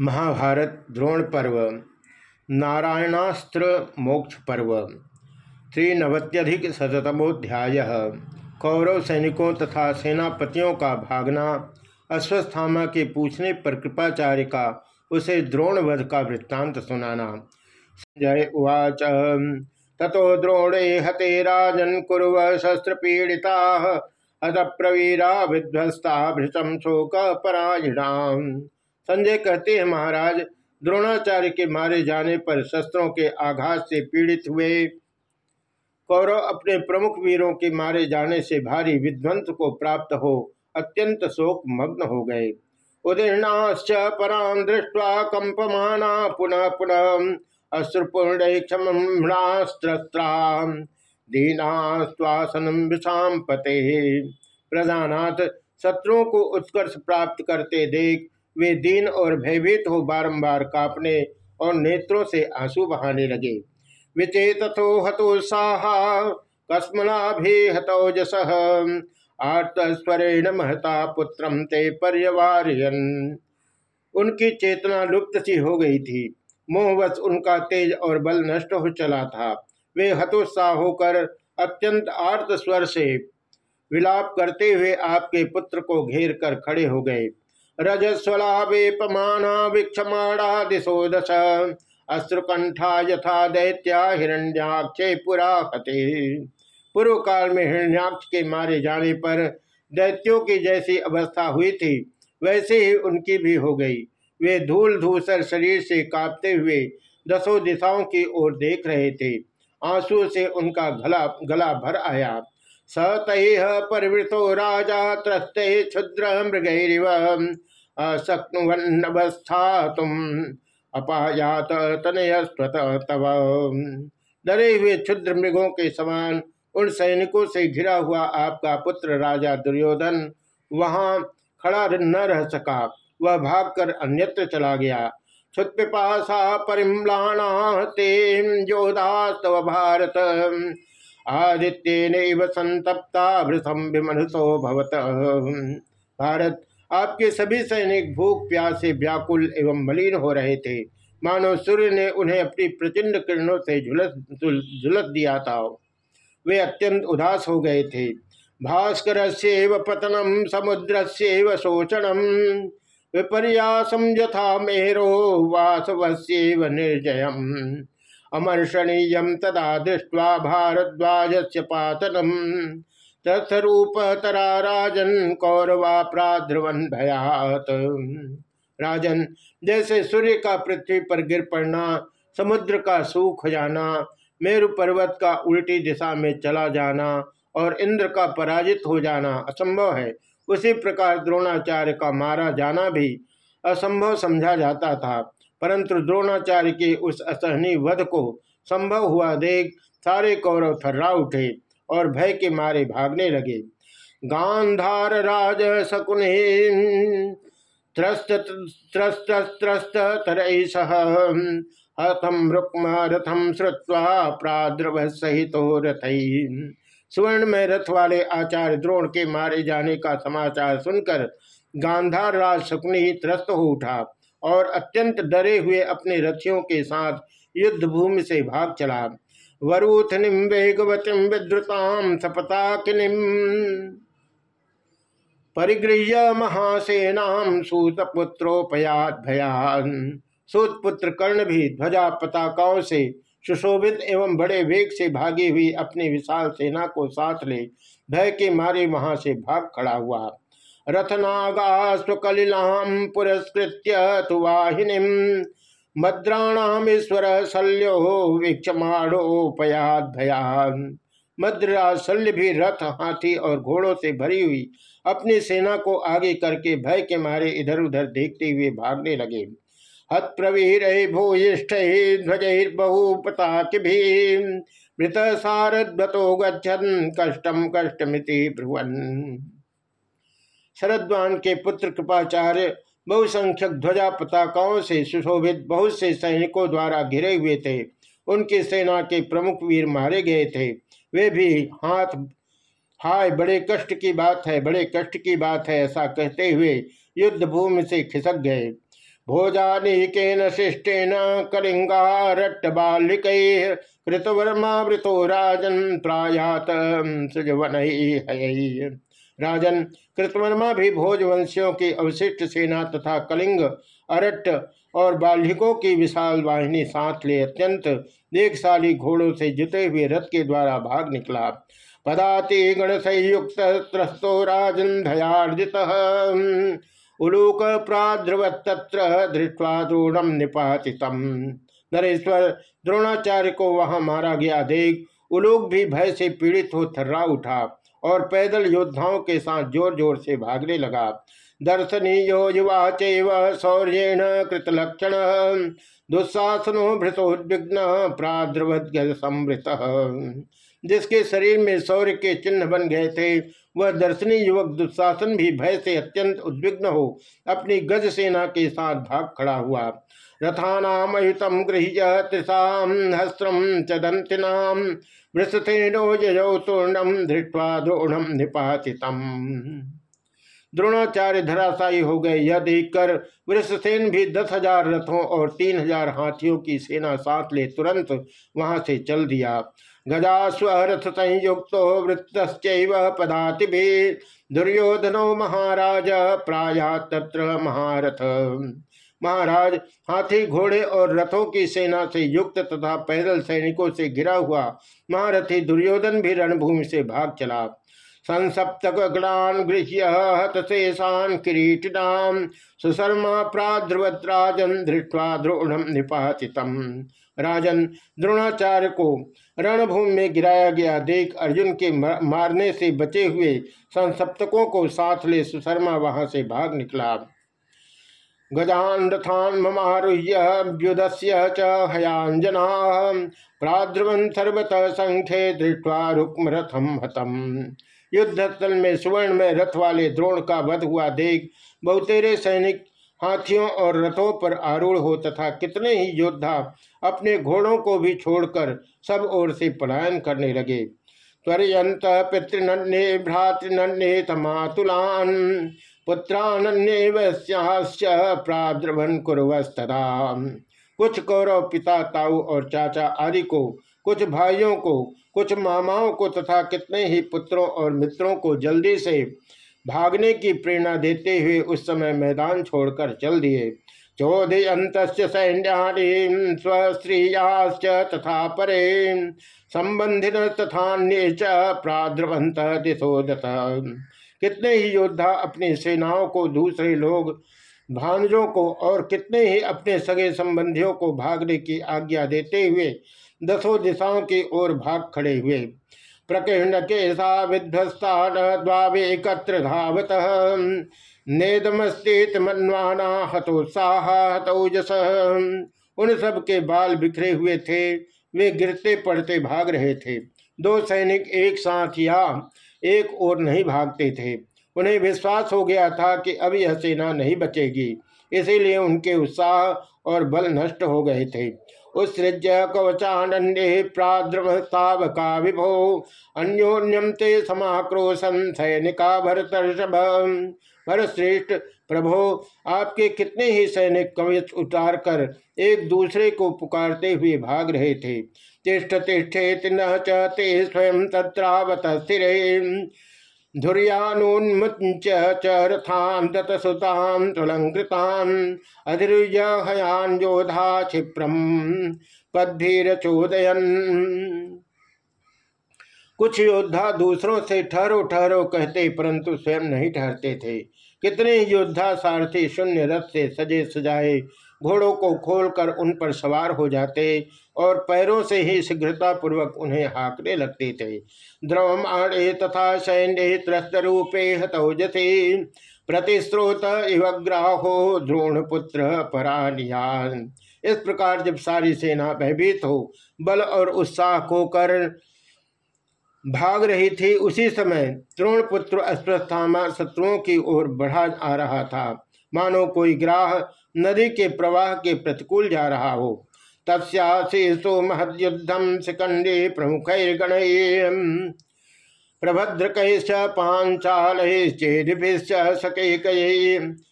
महाभारत द्रोण पर्व, नारायणास्त्र मोक्ष पर्व, त्रिनवत्यधिक शतमोध्याय कौरव सैनिकों तथा सेनापतियों का भागना, अश्वस्थामा के पूछने पर कृपाचार्य का, उसे द्रोणवध का वृत्तांत सुनाना। संजय उवाच, ततो द्रोणे हते राजन कुरव शस्त्र पीड़िता अद प्रवीरा विध्वस्ता भृतम शोक परायणाम संजय कहते हैं, महाराज, द्रोणाचार्य के मारे जाने पर शस्त्रों के आघात से पीड़ित हुए। कौरव अपने प्रमुख वीरों के मारे जाने से भारी विध्वंस को प्राप्त हो, अत्यंत शोक मग्न हो गए। उदीर्णाश्च परां दृष्ट्वा कंपमाना पुनः पुनः अश्रुपूर्ण क्षमणास्त्रा दीनाश्वासनम विषाम पते प्रधानाथ शत्रुओं को उत्कर्ष प्राप्त करते देख वे दीन और भयभीत हो बारंबार कांपने और नेत्रों से आँसू बहाने लगे। विचेतो हतोत्साह कस्मला भी हतौजस आर्तस्वरेण महता पुत्रम ते पर्यवार्यन। उनकी चेतना लुप्त सी हो गई थी। मोहवश उनका तेज और बल नष्ट हो चला था। वे हतोत्साह होकर अत्यंत आर्त स्वर से विलाप करते हुए आपके पुत्र को घेर कर खड़े हो गए। रजस्वलावेपमाना वीक्षमाणा दिशो दश यथा दैत्या पुरा पूर्व काल में हिरण्याक्ष के मारे जाने पर दैत्यों की जैसी अवस्था हुई थी, वैसे ही उनकी भी हो गई। वे धूल धूसर शरीर से कांपते हुए दसों दिशाओं की ओर देख रहे थे। आँसू से उनका गला गला भर आया। सतह परिवृतो राजा त्रस्ते क्षुद्र मृगैरिव। अशक्नुवन्नवस्था तुम अपायात तनयस्वत तव। डरे हुए क्षुद्र मृगों के समान उन सैनिकों से घिरा हुआ आपका पुत्र राजा दुर्योधन वहाँ खड़ा न रह सका। वह भागकर अन्यत्र चला गया। क्षुत्पिपाशा परिम्लाणा ते योधास्तव भारत। आदित्य संतप्ता भृतम विमनुषो भवत। भारत, आपके सभी सैनिक भूख, प्यास से व्याकुल एवं मलिन हो रहे थे। मानो सूर्य ने उन्हें अपनी प्रचंड किरणों से झुलस झुलस दिया था। वे अत्यंत उदास हो गए थे। भास्कर से पतनम समुद्र से शोषणम विपर्यासम यथा मेरो वासवस्व निर्जयम। अमर्षणीयम तदा दृष्ट्वा भारद्वाज से पातनम। तरा राजन कौरवा प्राध्रुवन भयात। राजन, जैसे सूर्य का पृथ्वी पर गिर पड़ना, समुद्र का सूख जाना, मेरु पर्वत का उल्टी दिशा में चला जाना और इंद्र का पराजित हो जाना असंभव है। उसी प्रकार द्रोणाचार्य का मारा जाना भी असंभव समझा जाता था। परंतु द्रोणाचार्य के उस असहनीय वध को संभव हुआ देख सारे कौरव थर्रा उठे और भय के मारे भागने लगे। गांधार राज शकुन, त्रस्त त्रस्त त्रस्त सह हथम रुक्म रथम श्रुवा प्राद्रव सहित रथ। सुवर्ण में रथ वाले आचार्य द्रोण के मारे जाने का समाचार सुनकर गांधार राज शकुन ही त्रस्त हो उठा। और अत्यंत डरे हुए अपने रथियों के साथ युद्ध भूमि से भाग चला। वरूथनिम वेगवतीम विद्रुताम सपताकिनिम परिगृह्य महासेनाम सूतपुत्रोपयात भयान। सूतपुत्र कर्ण भी ध्वजा पताकाओं से सुशोभित एवं बड़े वेग से भागी हुई अपनी विशाल सेना को साथ ले भय के मारे वहाँ से भाग खड़ा हुआ। रथनागा स्वकलिलाम पुरस्कृत्य शल्यो वीक्षमाणोपयाद भयान मद्रा शल्य भी रथ, हाथी और घोड़ों से भरी हुई अपनी सेना को आगे करके भय के मारे इधर उधर देखते हुए भागने लगे। हत प्रवीर भूयिष्ठ ध्वजैर्बहुपताक भी मृत सारद्वतो गच्छन कष्टम कष्टमिति ब्रुवन। शरद्वान के पुत्र कृपाचार्य बहुसंख्यक ध्वजा पताकाओं से सुशोभित बहुत से सैनिकों द्वारा घिरे हुए थे। उनकी सेना के प्रमुख वीर मारे गए थे। वे भी, हाथ, हाय, बड़े कष्ट की बात है, बड़े कष्ट की बात है, ऐसा कहते हुए युद्ध भूमि से खिसक गए। भोजानीकेन शिष्टेन कलिंगारट्ट बालिक कृतवर्मावृतो राजन प्रायात राजन कृतवर्मा भी भोजवंशियों की अवशिष्ट सेना तथा कलिंग अरट्ट और बाल्हिकों की विशाल वाहिनी साथ ले अत्यंत देखशाली घोड़ों से जुते हुए रथ के द्वारा भाग निकला। पदाति गण संयुक्त त्रस्तो राजन भयार्जित उलूक प्राद्रवत्त्र दृष्टवा द्रोणम निपातितम। नरेश्वर द्रोणाचार्य को वहाँ मारा गया। देख, उलूक भी भय से पीड़ित हो थर्रा उठा। और पैदल योद्धाओं के साथ ज़ोर ज़ोर से भागने लगा। दर्शनीयो युवा चैव कृतलक्षण। दुस्साहसनो भृतोद्विग्न प्राद्रवद समृत जिसके शरीर में शौर्य के चिन्ह बन गए थे, वह दर्शनी युवक दुशासन भी भय से अत्यंत उद्विग्न हो अपनी गज सेना के साथ भाग खड़ा हुआ। रथानामयुतम गृह्य त्रिशाम हस्त्रम चदंतिनाम वृषथेनो जयौ तूर्णम धृत्वा द्रोणम निपातितम द्रोणाचार्य धराशायी हो गए। यह देखकर वृषसेन भी दस हज़ार रथों और तीन हज़ार हाथियों की सेना साथ ले तुरंत वहाँ से चल दिया। गजा स्वरथ संयुक्त वृत्त पदाति भी दुर्योधनो महाराज प्राया तत्र महारथ। महाराज, हाथी, घोड़े और रथों की सेना से युक्त तथा पैदल सैनिकों से घिरा हुआ महारथी दुर्योधन भी रणभूमि से भाग चला। संसप्तक गणान गृह्य हतशेषान किरीटिनाम, सुशर्मा प्राद्रवद्राजन धृष्वा द्रोणम निपातितम। राजन द्रोणाचार्य को रणभूमि में गिराया गया देख अर्जुन के मारने से बचे हुए संसप्तकों को साथ ले सुशर्मा वहाँ से भाग निकला। गजान रथान ममारुह्य च हयांजना प्राद्रवन सर्वतः संख्ये दृष्टवा रुक्म रथम हतम। युद्ध स्थल में सुवर्ण में रथ वाले द्रोण का वध हुआ देख बहुतेरे सैनिक हाथियों और रथों पर आरूढ़ हो तथा कितने ही योद्धा अपने घोड़ों को भी छोड़कर सब ओर से पलायन करने लगे। त्वरयंत पितृनन्ये भ्रातृनन्ये तमातुलान। पुत्रान्य प्राद्रवन कुरवस्तदा। कुछ कौरव पिता ताऊ और चाचा आदि को, कुछ भाइयों को, कुछ मामाओं को तथा कितने ही पुत्रों और मित्रों को जल्दी से भागने की प्रेरणा देते हुए उस समय मैदान छोड़कर चल दिए। चोदयंत सैन्यानी स्वस्त्रीयाश्च तथा परे संबंधित तथा प्राद्रवंत दिशोदत कितने ही योद्धा अपनी सेनाओं को, दूसरे लोग, भांजों को और कितने ही अपने सगे संबंधियों को भागने की आज्ञा देते हुए दसों दिशाओं की ओर भाग खड़े हुए। प्रकीर्ण केसा विध्वस्तान द्वावेकत्र धावत। नेदमस्तित मनवाना हतोत्साह हतौजस उन सब के बाल बिखरे हुए थे, वे गिरते पड़ते भाग रहे थे। दो सैनिक एक साथ या एक ओर नहीं भागते थे। उन्हें विश्वास हो गया था कि अब यह सेना नहीं बचेगी। इसीलिए उनके उत्साह और बल नष्ट हो गए थे। उत्सृज्य कवचान्य प्राद्रवतावका विभो अन्योन्यम ते समाक्रोशन सैनिका भरतर्षभ। भरतश्रेष्ठ प्रभो, आपके कितने ही सैनिक कवच उतार कर एक दूसरे को पुकारते हुए भाग रहे थे। तिष्ठ तिष्ठेत न चे स्वयं तत्रावत स्थिर। तुलंकृतान योधा क्षिप्रम पदभीर चोदयन कुछ योद्धा दूसरों से ठहरो ठहरो कहते, परंतु स्वयं नहीं ठहरते थे। कितने योद्धा सारथी शून्य रथ से सजे सजाए, घोड़ों को खोलकर उन पर सवार हो जाते और पैरों से ही शीघ्रता पूर्वक उन्हें हाँकने लगते थे। द्रवम आड़े तथा सैन्य त्रस्त रूपे हतौजथे प्रतिस्रोत इवग्राहो द्रोण पुत्र परानियान। इस प्रकार जब सारी सेना भयभीत हो, बल और उत्साह को कर भाग रही थी। उसी समय द्रोण पुत्र अस्प्रस्थामा शत्रुओं की ओर बढ़ा आ रहा था। मानो कोई ग्राह नदी के प्रवाह के प्रतिकूल जा रहा हो। तस्याशीषो महद्युद्धम शिखंडे प्रमुख गण प्रभद्रक पांचाल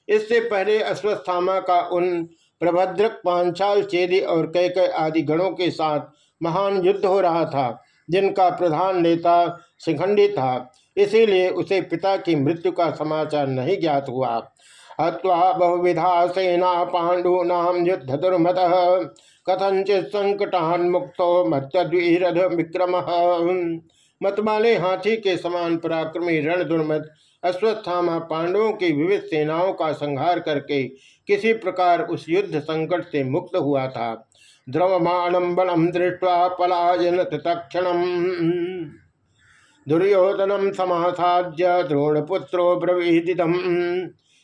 इससे पहले अश्वस्थामा का उन प्रभद्रक पांचाल चेदी और कई आदि गणों के साथ महान युद्ध हो रहा था। जिनका प्रधान नेता शिखंडी था। इसीलिए उसे पिता की मृत्यु का समाचार नहीं ज्ञात हुआ। हवा बहुविधा सेना पांडूनाम युद्ध दुर्मद कथंचित संकटान मुक्तो मत्यद्वीरध विक्रम। मतमाले हाथी के समान पराक्रमी रण दुर्मत अश्वस्थामा पांडवों की विविध सेनाओं का संहार करके किसी प्रकार उस युद्ध संकट से मुक्त हुआ था। द्रवमाणम बलम दृष्टवा पलायन तक्षण दुर्योधनम समासाद्य द्रोणपुत्रो ब्रवीदिदम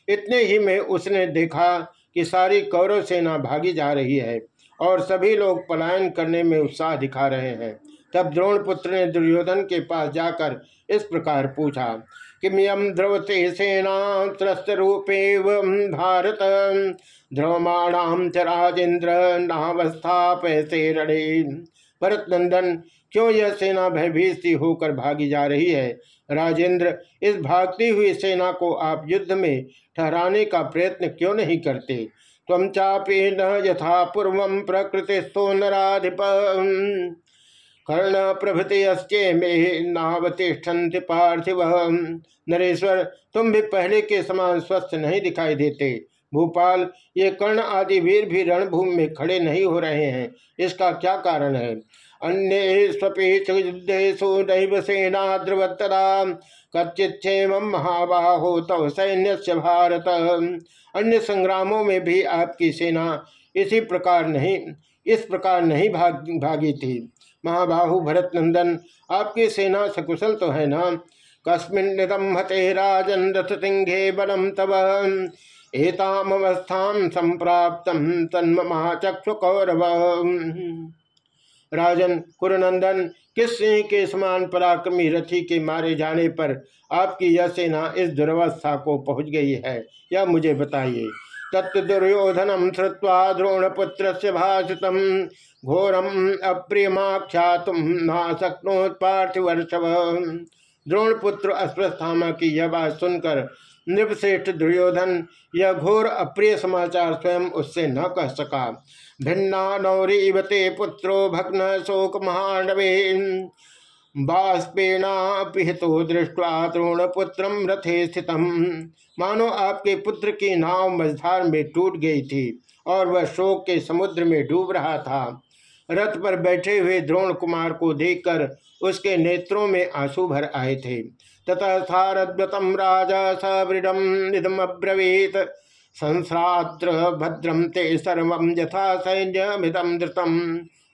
इतने ही में उसने देखा कि सारी कौरव सेना भागी जा रही है और सभी लोग पलायन करने में उत्साह दिखा रहे हैं। तब द्रोणपुत्र ने दुर्योधन के पास जाकर इस प्रकार पूछा किमियम द्रवते सेना त्रस्त रूपे भारत। ध्रुवमाणाम च राजेन्द्र नावस्थापयसे रणे भरत नंदन क्यों यह सेना भयभीत होकर भागी जा रही है? राजेंद्र इस भागती हुई सेना को आप युद्ध में ठहराने का प्रयत्न क्यों नहीं करते? तम चापी न यथा पूर्व प्रकृतिस्थो नाधिप कर्ण प्रभृति अस्े में नावतिष्ठन्ति पार्थिव। नरेश्वर, तुम भी पहले के समान स्वस्थ नहीं दिखाई देते। भूपाल, ये कर्ण आदि वीर भी रणभूमि में खड़े नहीं हो रहे हैं। इसका क्या कारण है? अन्य युद्धेशु नैव सेना द्रवत्तरा कच्चिच्छेम महाबाहो तव सैन्य भारत। अन्य संग्रामों में भी आपकी सेना इसी प्रकार नहीं, इस प्रकार नहीं भाग, भागी थी। महाबाहु भरत नंदन, आपकी सेना सकुशल तो है ना? कस्मिन्निदम हते राजन रथ सिंहे बलम तब एतामवस्था संप्राप्त तन्मचक्षु कौरव राजन, कुरनंदन, किस सिंह के समान पराक्रमी रथी के मारे जाने पर आपकी यह सेना इस दुर्वस्था को पहुँच गई है? यह मुझे बताइए। तत्व दुर्योधनम श्रुवा द्रोणपुत्र से भाषित घोरम अप्रियमाख्या शक्नोत द्रोणपुत्र अश्वस्थामा की यह बात सुनकर नृपश्रेष्ठ दुर्योधन, यह घोर अप्रिय समाचार स्वयं उससे न कह सका। भिन्ना नौरीवते पुत्रो भग्न शोक महानवे। बाष्पेणापिहितो दृष्टवा द्रोणपुत्र रथे स्थित मानो आपके पुत्र की नाव मझधार में टूट गई थी और वह शोक के समुद्र में डूब रहा था। रथ पर बैठे हुए द्रोण कुमार को देखकर उसके नेत्रों में आँसू भर आए थे। ततः सारद्वतम राजा सवृढ़ निधम अब्रवीत। संसात्र भद्रम ते सर्व यथा सैन्यमिदम धृतम।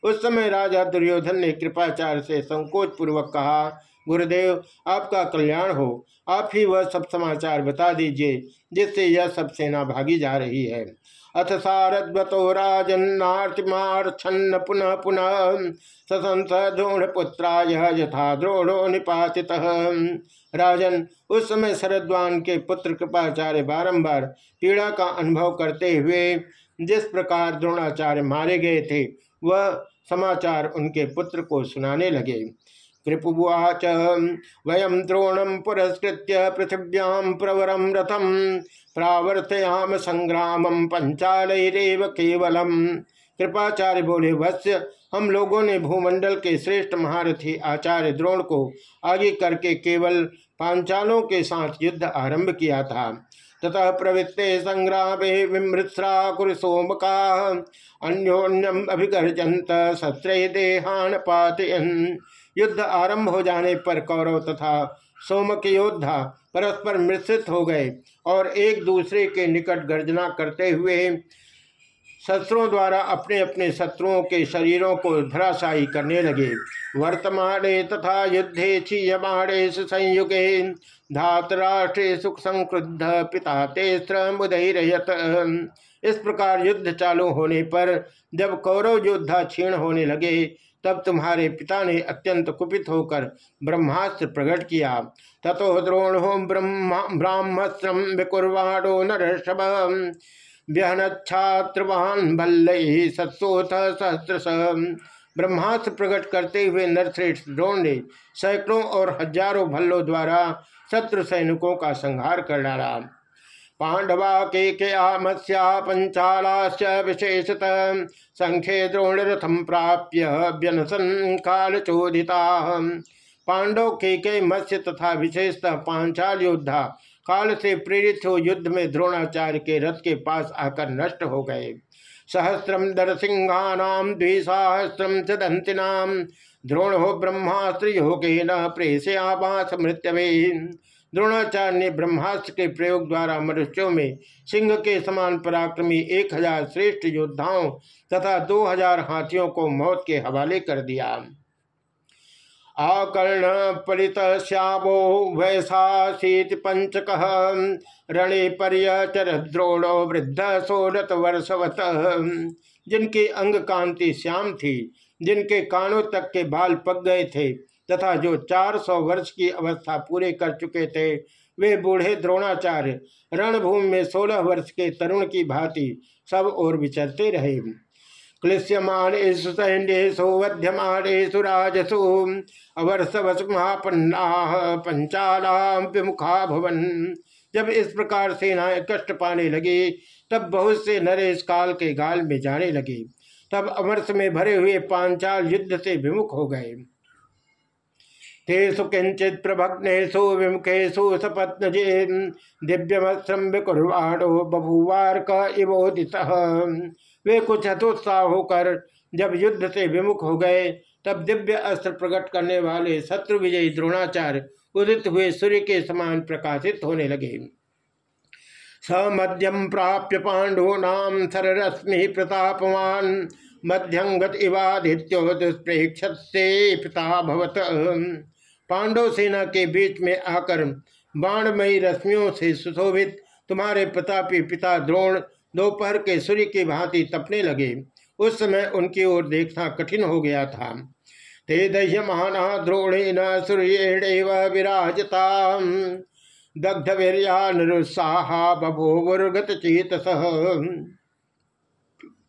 उस समय राजा दुर्योधन ने कृपाचार्य से संकोच पूर्वक कहा, गुरुदेव, आपका कल्याण हो। आप ही वह सब समाचार बता दीजिए, जिससे यह सब सेना भागी जा रही है अथ सारद्वतो राजन्नार्तिमार्छन्न पुनः पुनः ससंस द्रोणपुत्राय यथा द्रोणो निपातित। राजन, उस समय शरद्वान के पुत्र कृपाचार्य बारंबार पीड़ा का अनुभव करते हुए जिस प्रकार द्रोणाचार्य मारे गए थे, वह समाचार उनके पुत्र को सुनाने लगे। कृपुवाच वयम द्रोणम पुरस्कृत पृथिव्याम प्रवरम रथम प्रावर्तयाम संग्रामम पंचालयरेव केवलम कृपाचार्य बोले वत्स्य हम लोगों ने भूमंडल के श्रेष्ठ महारथी आचार्य द्रोण को आगे करके केवल पांचालों के साथ युद्ध आरंभ किया था। ततः प्रवृत्ते संग्रामे विमृत्रा का अन्योन्यम अभिगर्जंत सत्र देहान पातयन। युद्ध आरंभ हो जाने पर कौरव तथा सोमक योद्धा परस्पर मिश्रित हो गए और एक दूसरे के निकट गर्जना करते हुए शस्त्रों द्वारा अपने अपने शत्रुओं के शरीरों को धराशायी करने लगे। वर्तमाने तथा युद्धे क्षीयमाणे संयुगे। धातराष्ट्रे सुख संक्रुद्ध पिता तेस्त्र मुदयत इस प्रकार युद्ध चालू होने पर जब कौरव योद्धा क्षीण होने लगे, तब तुम्हारे पिता ने अत्यंत कुपित होकर ब्रह्मास्त्र प्रकट किया। तथो द्रोणो ब्राह्मस्त्र विकुर्वाणो नरषभ व्यहनच्छात्रवान भल्ल सत्सोथ सहस्रश। ब्रह्मास्त्र प्रकट करते हुए नरश्रेष्ठ द्रोण ने सैकड़ों और हज़ारों भल्लों द्वारा शत्रु सैनिकों का संहार कर डाला। पांडवा के केमस्या पंचालाश्च विशेषत, संख्ये द्रोण रथम प्राप्य व्यनसन काल चोदिता। पांडव के के मत्स्य तथा विशेषतः पांचाल योद्धा काल से प्रेरित हो युद्ध में द्रोणाचार्य के रथ के पास आकर नष्ट हो गए। सहस्रम दर सिंहानाम द्विसहस्रम च दंतिनाम द्रोण हो ब्रह्मास्त्र योगे न प्रेषयावास मृत्यवे। द्रोणाचार्य ने ब्रह्मास्त्र के प्रयोग द्वारा मनुष्यों में सिंह के समान पराक्रमी एक हज़ार श्रेष्ठ योद्धाओं तथा दो हज़ार हाथियों को मौत के हवाले कर दिया। आकर्ण परित श्यावो वैशाशीत पंचक। रणे पर्यचर द्रोणो वृद्ध सोरत वर्षवत। जिनकी अंग कांति श्याम थी, जिनके कानों तक के बाल पक गए थे, तथा जो चार सौ वर्ष की अवस्था पूरे कर चुके थे, वे बूढ़े द्रोणाचार्य, रणभूमि में सोलह वर्ष के तरुण की भांति सब और विचरते रहे। क्लिश्यमाणेषु सैन्येषु वध्यमाणेषु राजसु अवर्षवस महापन्ना पंचाला विमुखा भवन। जब इस प्रकार सेनाएँ कष्ट पाने लगी, तब बहुत से नरेश काल के गाल में जाने लगे। तब अमरस में भरे हुए पांचाल युद्ध से विमुख हो गए। तेसु किंचित प्रभग्नेशु विमुखेशु सपत्नजे। दिव्यमस्त्रम विकुर्वाणो बभुवार का इवोदित। वे कुछ हतोत्साह होकर जब युद्ध से विमुख हो गए, तब दिव्य अस्त्र प्रकट करने वाले शत्रु विजयी द्रोणाचार्य उदित हुए सूर्य के समान प्रकाशित होने लगे। समध्यम प्राप्य पांडूनाम सररश्मि प्रतापवान मध्यंगत इवादित्यो दुष्प्रेक्षत से पिता पांडव सेना के बीच में आकर बाणमयी रश्मियों से सुशोभित तुम्हारे प्रतापी पिता द्रोण दोपहर के सूर्य की भांति तपने लगे। उस समय उनकी ओर देखना कठिन हो गया था। ते दह्यमाना द्रोणेन सूर्येण विराजता दग्ध वीरियानुत्साहा बभोवुर्गत चेतस।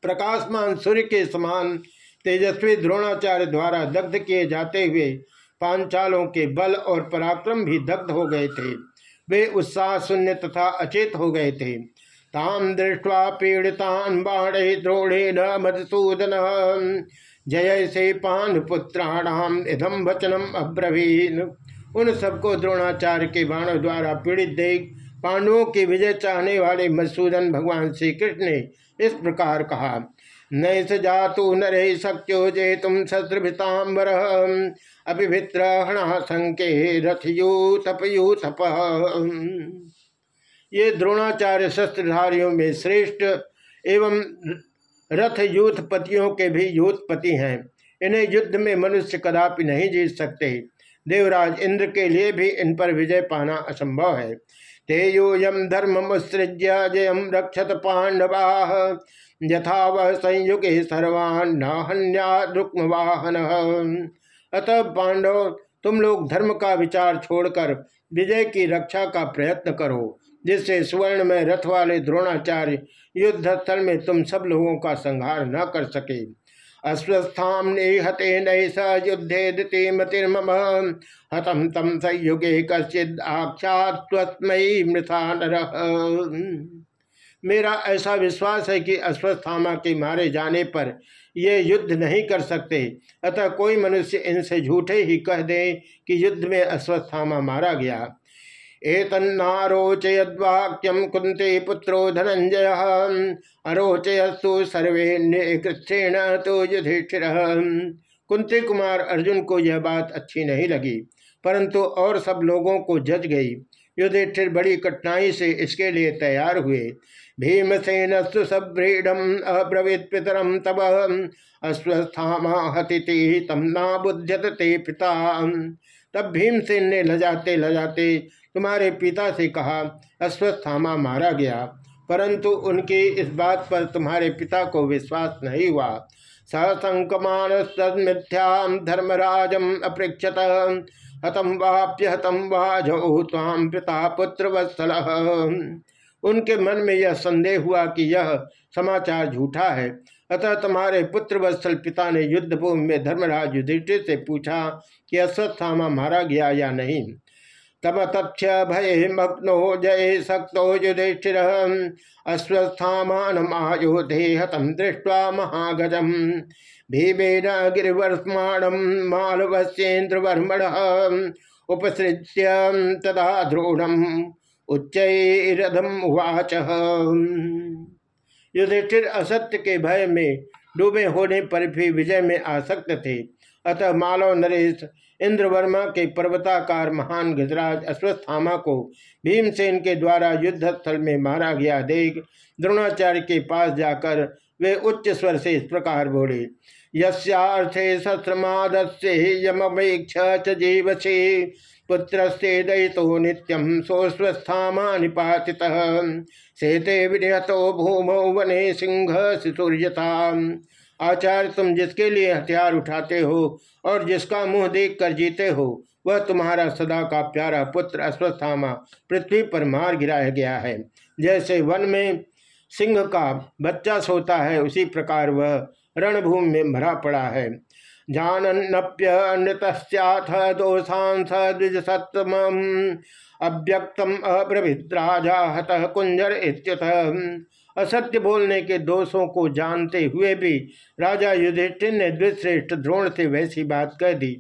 प्रकाशमान सूर्य के समान तेजस्वी द्रोणाचार्य द्वारा दग्ध किए जाते हुए पांचालों के बल और पराक्रम भी दग्ध हो गए थे। वे उत्साह शून्य तथा अचेत हो गए थे। ताम दृष्ट्वा पीड़ितान बाणे द्रोणेन मधुसूदन। जय से पान पुत्राणाम इधम वचनम अब्रवीन। उन सबको द्रोणाचार्य के बाणों द्वारा पीड़ित देख, पांडवों की विजय चाहने वाले मधुसूदन भगवान श्री कृष्ण ने इस प्रकार कहा नैस जातु नरे शक्यो जे तुम शस्त्रभितांबर अभिभित्र हणा संके रथयूथपयूथप ये द्रोणाचार्य शस्त्रधारियों में श्रेष्ठ एवं रथ यूथपतियों के भी यूथपति हैं। इन्हें युद्ध में मनुष्य कदापि नहीं जीत सकते। देवराज इंद्र के लिए भी इन पर विजय पाना असंभव है। तेयोयम धर्म मुसृज्य जयम रक्षत पांडवा। यथा वह संयुगे सर्वान् वाहन अतः पांडव, तुम लोग धर्म का विचार छोड़कर विजय की रक्षा का प्रयत्न करो। जिससे स्वर्ण में रथ वाले द्रोणाचार्य युद्ध स्थल में तुम सब लोगों का संहार न कर सके। अस्वस्थाम निहते नैस युद्धे दिति मतिर्मम। हतम तम संयुगे कश्चिद आक्षात्मयी मृथा नर। मेरा ऐसा विश्वास है कि अस्वस्थामा के मारे जाने पर ये युद्ध नहीं कर सकते। अतः कोई मनुष्य इनसे झूठे ही कह दे कि युद्ध में अस्वस्थामा मारा गया। एतन्नारोचयद्वाक्यम कुंते पुत्रो धनंजय अरोचयस्तु सर्वे कृष्ण तो युधिष्ठिर। कुंती कुमार अर्जुन को यह बात अच्छी नहीं लगी, परंतु और सब लोगों को जज गई। युधिष्ठिर बड़ी कठिनाई से इसके लिए तैयार हुए। भीमसेन सुभ्रीडम अब्रवीत पितरम तब अस्वस्थाति तम ना बुध्यत ते पिता। तब भीमसेन ने लजाते लजाते तुम्हारे पिता से कहा अश्वस्थामा मारा गया। परंतु उनकी इस बात पर तुम्हारे पिता को विश्वास नहीं हुआ। सशंकमान मिथ्याम धर्मराजम अपृक्षत हतम वाप्य हतम वाजो ताम पिता पुत्र वत्सल। उनके मन में यह संदेह हुआ कि यह समाचार झूठा है। अतः तुम्हारे पुत्र वत्सल पिता ने युद्धभूमि में धर्मराज युधिष्ठिर से पूछा कि अश्वत्थामा मारा गया या नहीं। तब तक्ष भय मग्नो जय शक्तो युधिष्ठिर अश्वस्थामानमायोधे हतम दृष्ट्वा महागजम। भीमेन गिरिवर्ष्माणम मालवस्येन्द्रवर्मण उपसृज्य तदा द्रोणम उच्चरधम उवाच। युधिष्ठिर असत्य के भय में डूबे होने पर भी विजय में आसक्त थे। अतः मालव नरेश इंद्रवर्मा के पर्वताकार महान गजराज अश्वस्थामा को भीमसेन के द्वारा युद्ध स्थल में मारा गया। देख, द्रोणाचार्य के पास जाकर वे उच्च स्वर से इस प्रकार बोले यस्थे शस्त्रमादस्य यमेक्ष जीवसे पुत्र से दयितो नित्यम सोस्वस्थामा निपाति सेते विनिहतो भूमौ वने सिंह शिशुर्यता आचार्य तुम जिसके लिए हथियार उठाते हो और जिसका मुँह देख कर जीते हो, वह तुम्हारा सदा का प्यारा पुत्र अश्वत्थामा पृथ्वी पर मार गिराया गया है। जैसे वन में सिंह का बच्चा सोता है, उसी प्रकार वह रणभूमि में भरा पड़ा है। जानन्नप्यनृतस्याथ दोषांस द्विज सत्तम अव्यक्तम अब्रभित राजा हतः कुंजर इत्यत। असत्य बोलने के दोषों को जानते हुए भी राजा युधिष्ठिर ने द्विश्रेष्ठ द्रोण से वैसी बात कह दी।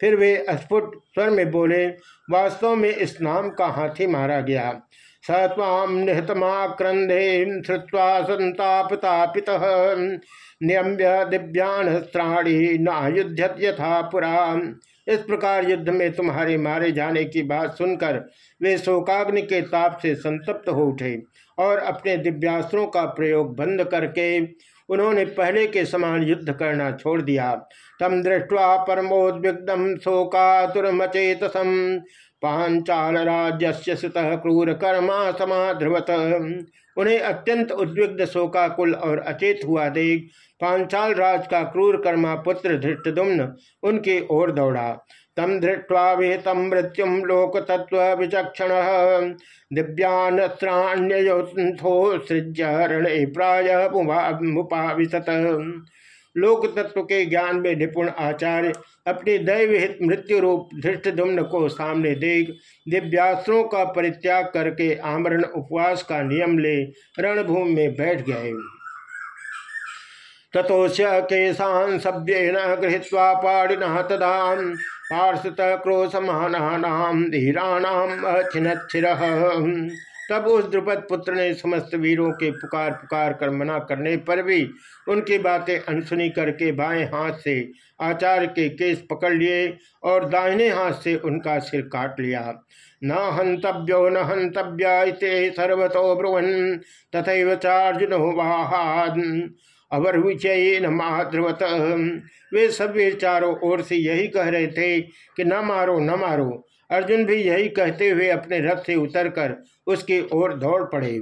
फिर वे स्फुट स्वर में बोले, वास्तव में इस नाम का हाथी मारा गया। सत्वाम निहतमाक्रंदे श्रुवा संतापतापित। नियम्य दिव्यान्स्त्राणी नायुध्यत यथा पुरा। इस प्रकार युद्ध में तुम्हारे मारे जाने की बात सुनकर वे शोकाग्नि के ताप से संतप्त हो उठे और अपने दिव्यास्त्रों का प्रयोग बंद करके उन्होंने पहले के समान युद्ध करना छोड़ दिया। तम दृष्टवा परमोद्विग्धम शोकातुरमचेतसम। पांचाल राज्य सुत क्रूर कर्मा समाध्रुवत। उन्हें अत्यंत उद्विग्न शोकाकुल और अचेत हुआ देख पांचाल राज का क्रूर कर्मा पुत्र धृष्टुम्न उनके ओर दौड़ा। तम धृट्वा विहितम मृत्युम लोक तत्व विचक्षण। दिव्यान्यो सृज्य रणे प्राय मुपाविशत। लोक तत्व के ज्ञान में निपुण आचार्य अपनी दैवहित मृत्यु रूप धृष्टुम्न को सामने देख, दिव्यास्त्रों का परित्याग करके आमरण उपवास का नियम ले रणभूमि में बैठ गए। तथोश केशान सभ्येन गृहीत्वा पाणिन तदा पार्षत क्रोशमानाम धीराणाम छिन्नच्छिर तब उस द्रुपद पुत्र ने समस्त वीरों के पुकार पुकार कर मना करने पर भी उनकी बातें अनसुनी करके बाएँ हाथ से आचार्य के केस पकड़ लिए और दाहिने हाथ से उनका सिर काट लिया। न हंतव्यो, न हंतव्य सर्वतो ब्रुवन तथा चार्जुन वाहाद अवर विचय न महाद्रवत वे सभी चारों ओर से यही कह रहे थे कि न मारो न मारो। अर्जुन भी यही कहते हुए अपने रथ से उतरकर उसकी ओर दौड़ पड़े।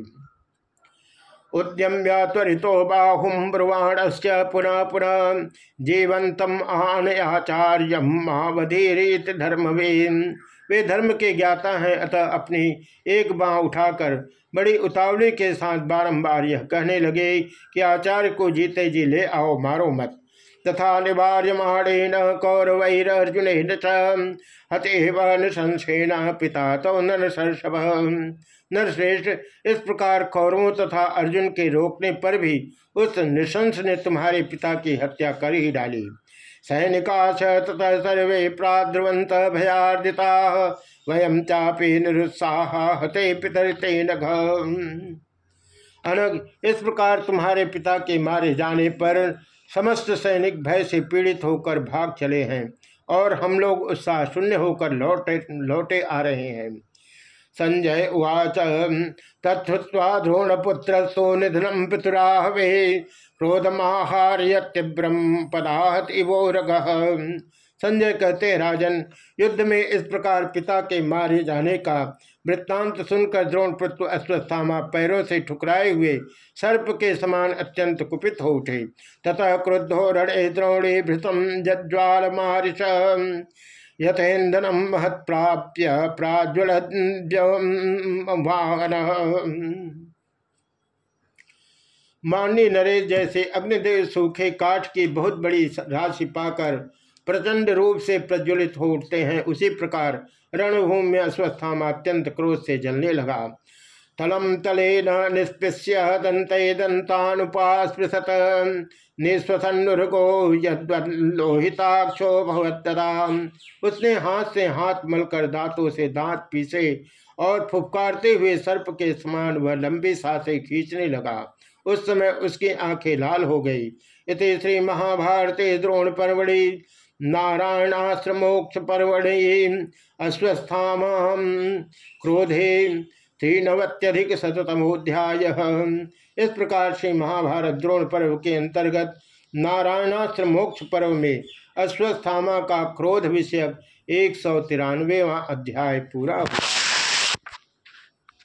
उद्यम्य त्वरितो बाहुम ब्रुवाण से पुनः पुनः जीवंतम आनयाचार्य महावधीरित धर्मवीन वे धर्म के ज्ञाता हैं, अतः अपनी एक बाँ उठाकर बड़ी उतावली के साथ बारंबार यह कहने लगे कि आचार्य को जीते जी ले आओ, मारो मत। तथा निवार्य माणेन कौरवैर्जुन हते नृशंसेन पिता तो नर सरसभ नरश्रेष्ठ इस प्रकार कौरवों तथा अर्जुन के रोकने पर भी उस निशंस ने तुम्हारे पिता की हत्या कर ही डाली। सैनिका तथा सर्वे प्राद्रवंत भयार्दिता वयम चापे निरुत्साह हते पितर पितरते अनग, इस प्रकार तुम्हारे पिता के मारे जाने पर समस्त सैनिक भय से पीड़ित होकर भाग चले हैं और हम लोग उत्साह शून्य होकर लौटे लौटे आ रहे हैं। संजय उवाच। तत्वा द्रोणपुत्र सो निधनम पितुराहवे। क्रोधमाहार्य तीव्रम पदाहत इवोरग संजय कहते, राजन, युद्ध में इस प्रकार पिता के मारे जाने का वृत्तांत सुनकर द्रोण पुत्र अश्वस्थामा पैरों से ठुकराए हुए सर्प के समान अत्यंत कुपित हो उठे। ततः क्रुद्धो रणे द्रोणे भृतम जज्वाल मारिश यथेन्दनम महत प्राप्य प्राज्वल वाहन माननी नरेश जैसे अग्निदेव सूखे काठ की बहुत बड़ी राशि पाकर प्रचंड रूप से प्रज्वलित हो उठते हैं। उसी प्रकार रणभूमि में अश्वस्थामा अत्यंत क्रोध से जलने लगा। तलम तले न निस्पृश्य दंत दंतानुपास्पृशत। निस्वसन्नुर्गो यदोहिताक्षो भगवतदा उसने हाथ से हाथ मलकर दांतों से दांत पीसे और फुफकारते हुए सर्प के समान वह लंबी साँसें खींचने लगा। उस समय उसकी आँखें लाल हो गई। इत श्री महाभारते द्रोण परवड़ी नारायणाश्रमोक्ष परवड़ी अश्वस्थाम क्रोधे त्रिनवत्यधिक शतमोध्याय इस प्रकार से महाभारत द्रोण पर्व के अंतर्गत नारायणास्त्र मोक्ष पर्व में अश्वस्थामा का क्रोध विषय एक सौ तिरानवेवा अध्याय पूरा हुआ।